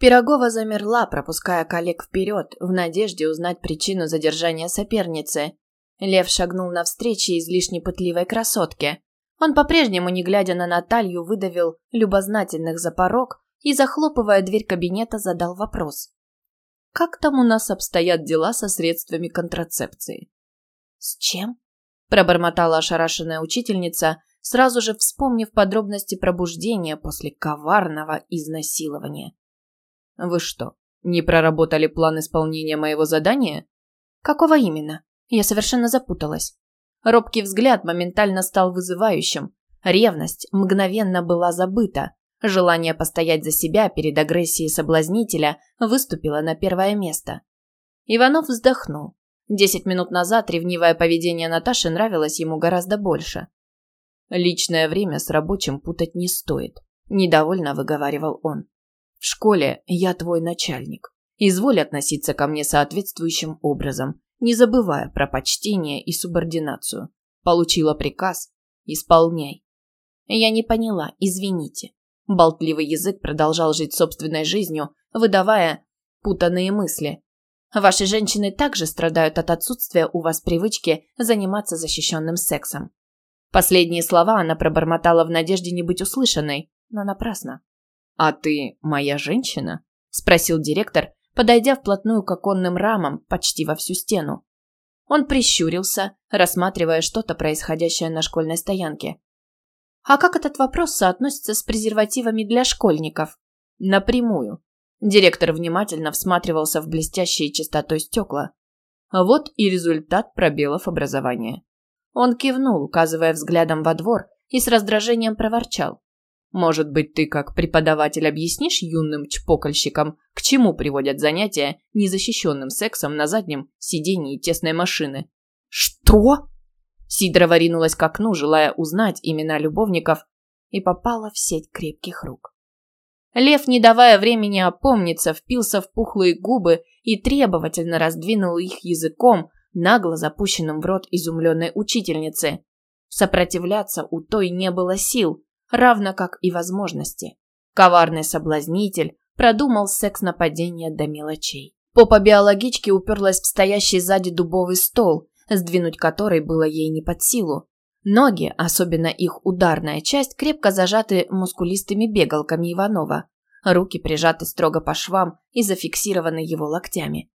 Пирогова замерла, пропуская коллег вперед, в надежде узнать причину задержания соперницы. Лев шагнул навстречу излишне пытливой красотке. Он по-прежнему, не глядя на Наталью, выдавил любознательных за порог и, захлопывая дверь кабинета, задал вопрос. «Как там у нас обстоят дела со средствами контрацепции?» «С чем?» – пробормотала ошарашенная учительница, сразу же вспомнив подробности пробуждения после коварного изнасилования. «Вы что, не проработали план исполнения моего задания?» «Какого именно?» Я совершенно запуталась. Робкий взгляд моментально стал вызывающим. Ревность мгновенно была забыта. Желание постоять за себя перед агрессией соблазнителя выступило на первое место. Иванов вздохнул. Десять минут назад ревнивое поведение Наташи нравилось ему гораздо больше. «Личное время с рабочим путать не стоит», – недовольно выговаривал он. «В школе я твой начальник. Изволь относиться ко мне соответствующим образом не забывая про почтение и субординацию. Получила приказ – исполняй. Я не поняла, извините. Болтливый язык продолжал жить собственной жизнью, выдавая путанные мысли. Ваши женщины также страдают от отсутствия у вас привычки заниматься защищенным сексом. Последние слова она пробормотала в надежде не быть услышанной, но напрасно. «А ты моя женщина?» – спросил директор, подойдя вплотную к оконным рамам почти во всю стену. Он прищурился, рассматривая что-то происходящее на школьной стоянке. А как этот вопрос соотносится с презервативами для школьников? Напрямую. Директор внимательно всматривался в блестящие чистотой стекла. Вот и результат пробелов образования. Он кивнул, указывая взглядом во двор, и с раздражением проворчал. Может быть, ты как преподаватель объяснишь юным чпокальщикам, к чему приводят занятия незащищенным сексом на заднем сидении тесной машины? Что? Сидорова ринулась к окну, желая узнать имена любовников, и попала в сеть крепких рук. Лев, не давая времени опомниться, впился в пухлые губы и требовательно раздвинул их языком, нагло запущенным в рот изумленной учительницы. Сопротивляться у той не было сил, равно как и возможности. Коварный соблазнитель продумал секс-нападение до мелочей. Попа биологички уперлась в стоящий сзади дубовый стол, сдвинуть который было ей не под силу. Ноги, особенно их ударная часть, крепко зажаты мускулистыми бегалками Иванова. Руки прижаты строго по швам и зафиксированы его локтями.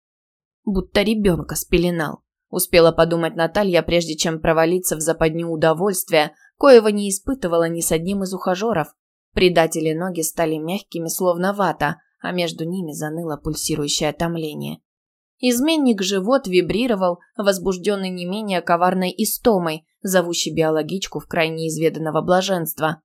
Будто ребенка спеленал. Успела подумать Наталья, прежде чем провалиться в западню удовольствия, коего не испытывала ни с одним из ухажеров. Предатели ноги стали мягкими, словно вата, а между ними заныло пульсирующее томление. Изменник живот вибрировал, возбужденный не менее коварной истомой, зовущей биологичку в крайне изведанного блаженства.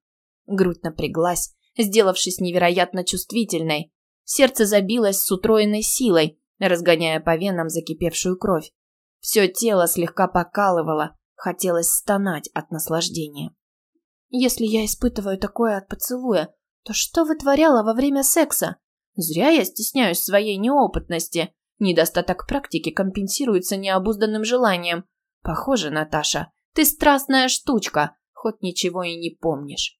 Грудь напряглась, сделавшись невероятно чувствительной. Сердце забилось с утроенной силой, разгоняя по венам закипевшую кровь. Все тело слегка покалывало, хотелось стонать от наслаждения. Если я испытываю такое от поцелуя, то что вытворяла во время секса? Зря я стесняюсь своей неопытности. Недостаток практики компенсируется необузданным желанием. Похоже, Наташа, ты страстная штучка, хоть ничего и не помнишь.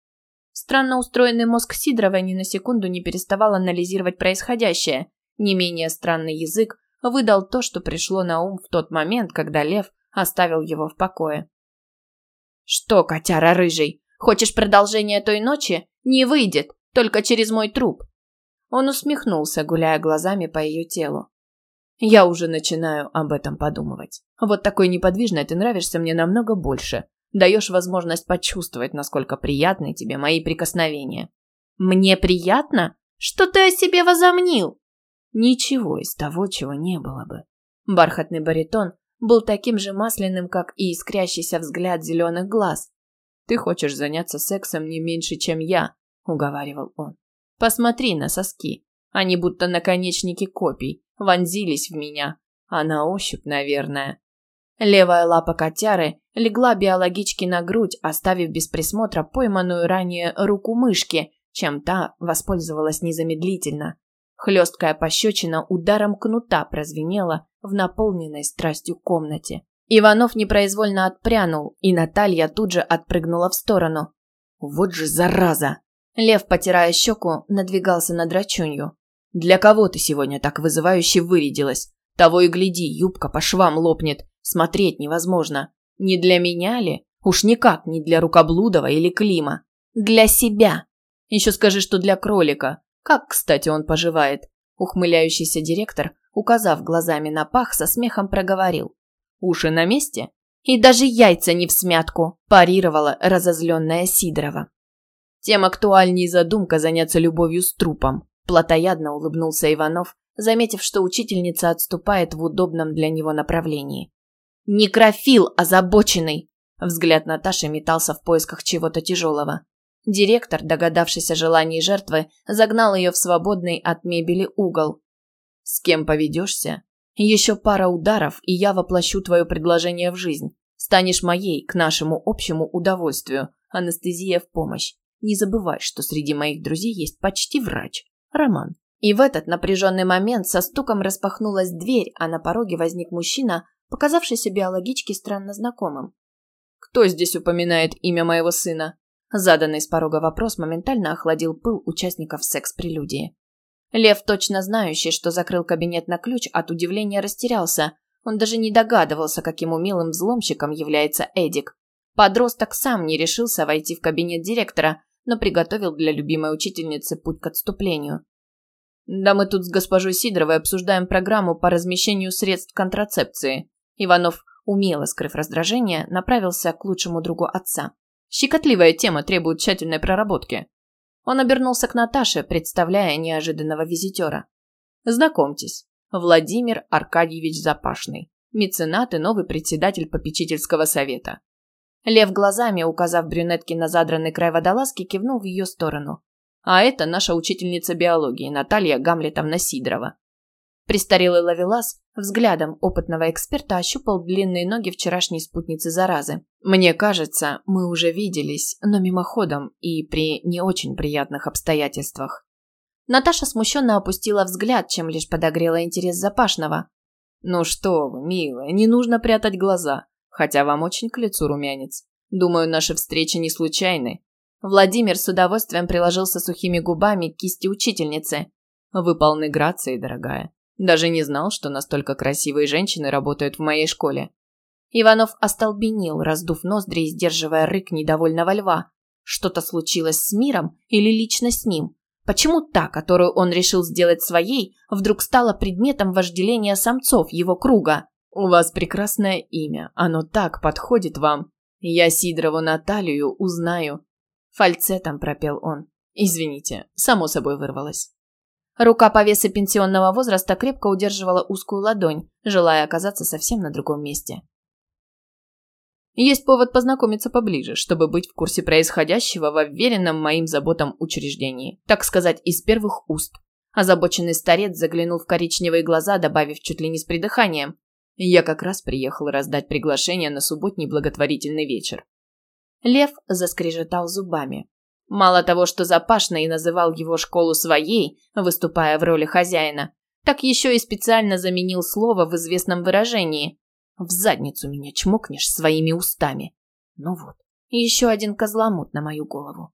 Странно устроенный мозг Сидоровой ни на секунду не переставал анализировать происходящее. Не менее странный язык выдал то, что пришло на ум в тот момент, когда Лев оставил его в покое. «Что, котяра рыжий, хочешь продолжение той ночи? Не выйдет, только через мой труп». Он усмехнулся, гуляя глазами по ее телу. «Я уже начинаю об этом подумывать. Вот такой неподвижной ты нравишься мне намного больше. Даешь возможность почувствовать, насколько приятны тебе мои прикосновения». «Мне приятно? Что ты о себе возомнил?» Ничего из того, чего не было бы. Бархатный баритон был таким же масляным, как и искрящийся взгляд зеленых глаз. «Ты хочешь заняться сексом не меньше, чем я», — уговаривал он. «Посмотри на соски. Они будто наконечники копий, вонзились в меня. А на ощупь, наверное». Левая лапа котяры легла биологичке на грудь, оставив без присмотра пойманную ранее руку мышки, чем та воспользовалась незамедлительно. Хлесткая пощечина ударом кнута прозвенела в наполненной страстью комнате. Иванов непроизвольно отпрянул, и Наталья тут же отпрыгнула в сторону. «Вот же зараза!» Лев, потирая щеку, надвигался на драчунью. Для кого ты сегодня так вызывающе вырядилась? Того и гляди, юбка по швам лопнет. Смотреть невозможно. Не для меня ли? Уж никак не для Рукоблудова или Клима. Для себя. Еще скажи, что для кролика. Как, кстати, он поживает? Ухмыляющийся директор, указав глазами на пах, со смехом проговорил. Уши на месте? И даже яйца не в смятку, парировала разозленная Сидорова. Тем актуальней задумка заняться любовью с трупом. Платоядно улыбнулся Иванов, заметив, что учительница отступает в удобном для него направлении. «Некрофил озабоченный!» Взгляд Наташи метался в поисках чего-то тяжелого. Директор, догадавшись о желании жертвы, загнал ее в свободный от мебели угол. «С кем поведешься? Еще пара ударов, и я воплощу твое предложение в жизнь. Станешь моей, к нашему общему удовольствию. Анестезия в помощь. Не забывай, что среди моих друзей есть почти врач. Роман». И в этот напряженный момент со стуком распахнулась дверь, а на пороге возник мужчина, показавшийся биологичке странно знакомым. «Кто здесь упоминает имя моего сына?» Заданный с порога вопрос моментально охладил пыл участников секс-прелюдии. Лев, точно знающий, что закрыл кабинет на ключ, от удивления растерялся. Он даже не догадывался, каким умелым взломщиком является Эдик. Подросток сам не решился войти в кабинет директора, но приготовил для любимой учительницы путь к отступлению. «Да мы тут с госпожой Сидоровой обсуждаем программу по размещению средств контрацепции». Иванов, умело скрыв раздражение, направился к лучшему другу отца. Щекотливая тема требует тщательной проработки. Он обернулся к Наташе, представляя неожиданного визитера. Знакомьтесь, Владимир Аркадьевич Запашный, меценат и новый председатель попечительского совета. Лев глазами, указав брюнетке на задранный край водолазки, кивнул в ее сторону. А это наша учительница биологии Наталья Гамлетовна Сидорова. Престарелый ловелас взглядом опытного эксперта ощупал длинные ноги вчерашней спутницы заразы. «Мне кажется, мы уже виделись, но мимоходом и при не очень приятных обстоятельствах». Наташа смущенно опустила взгляд, чем лишь подогрела интерес Запашного. «Ну что вы, милая, не нужно прятать глаза, хотя вам очень к лицу румянец. Думаю, наши встречи не случайны». Владимир с удовольствием приложился сухими губами к кисти учительницы. «Вы полны грации, дорогая. Даже не знал, что настолько красивые женщины работают в моей школе. Иванов остолбенел, раздув ноздри и сдерживая рык недовольного льва. Что-то случилось с миром или лично с ним? Почему та, которую он решил сделать своей, вдруг стала предметом вожделения самцов его круга? «У вас прекрасное имя, оно так подходит вам. Я Сидорову Наталью узнаю». Фальцетом пропел он. «Извините, само собой вырвалось». Рука повеса пенсионного возраста крепко удерживала узкую ладонь, желая оказаться совсем на другом месте. Есть повод познакомиться поближе, чтобы быть в курсе происходящего в уверенном моим заботам учреждении, так сказать, из первых уст. Озабоченный старец заглянул в коричневые глаза, добавив чуть ли не с придыханием. Я как раз приехал раздать приглашение на субботний благотворительный вечер. Лев заскрежетал зубами. Мало того, что Запашный называл его школу своей, выступая в роли хозяина, так еще и специально заменил слово в известном выражении. «В задницу меня чмокнешь своими устами». Ну вот, еще один козломут на мою голову.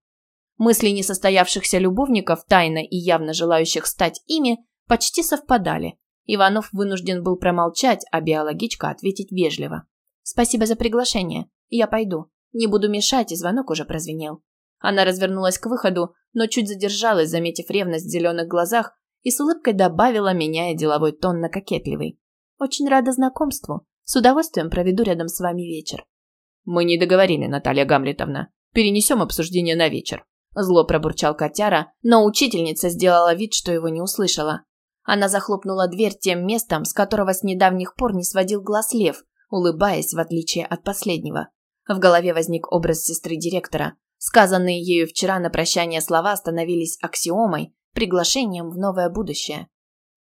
Мысли несостоявшихся любовников, тайно и явно желающих стать ими, почти совпадали. Иванов вынужден был промолчать, а биологичка ответить вежливо. «Спасибо за приглашение. Я пойду. Не буду мешать, и звонок уже прозвенел. Она развернулась к выходу, но чуть задержалась, заметив ревность в зеленых глазах, и с улыбкой добавила, меняя деловой тон на кокетливый. «Очень рада знакомству. С удовольствием проведу рядом с вами вечер». «Мы не договорили, Наталья Гамлетовна. Перенесем обсуждение на вечер». Зло пробурчал котяра, но учительница сделала вид, что его не услышала. Она захлопнула дверь тем местом, с которого с недавних пор не сводил глаз лев, улыбаясь в отличие от последнего. В голове возник образ сестры директора, Сказанные ею вчера на прощание слова становились аксиомой, приглашением в новое будущее.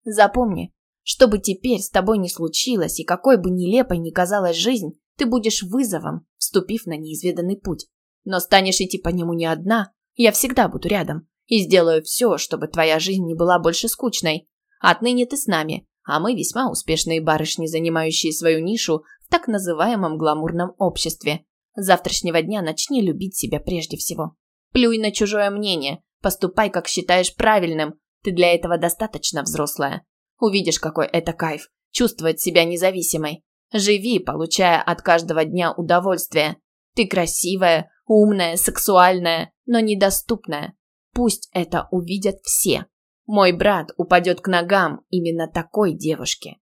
Запомни, что бы теперь с тобой ни случилось и какой бы нелепой ни казалась жизнь, ты будешь вызовом, вступив на неизведанный путь. Но станешь идти по нему не одна, я всегда буду рядом и сделаю все, чтобы твоя жизнь не была больше скучной. Отныне ты с нами, а мы весьма успешные барышни, занимающие свою нишу в так называемом гламурном обществе, завтрашнего дня начни любить себя прежде всего. Плюй на чужое мнение, поступай, как считаешь правильным, Ты для этого достаточно взрослая. Увидишь, какой это кайф. Чувствовать себя независимой. Живи, получая от каждого дня удовольствие. Ты красивая, умная, сексуальная, но недоступная. Пусть это увидят все. Мой брат упадет к ногам именно такой девушки.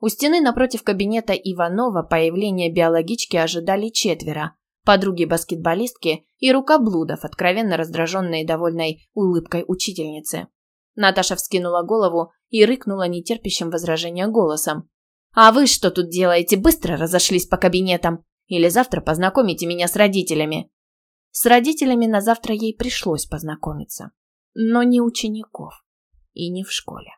У стены напротив кабинета Иванова появление биологички ожидали четверо. Подруги-баскетболистки и рукоблудов, откровенно раздраженные довольной улыбкой учительницы. Наташа вскинула голову и рыкнула нетерпящим возражения голосом. «А вы что тут делаете? Быстро разошлись по кабинетам? Или завтра познакомите меня с родителями?» С родителями на завтра ей пришлось познакомиться. Но не учеников и не в школе.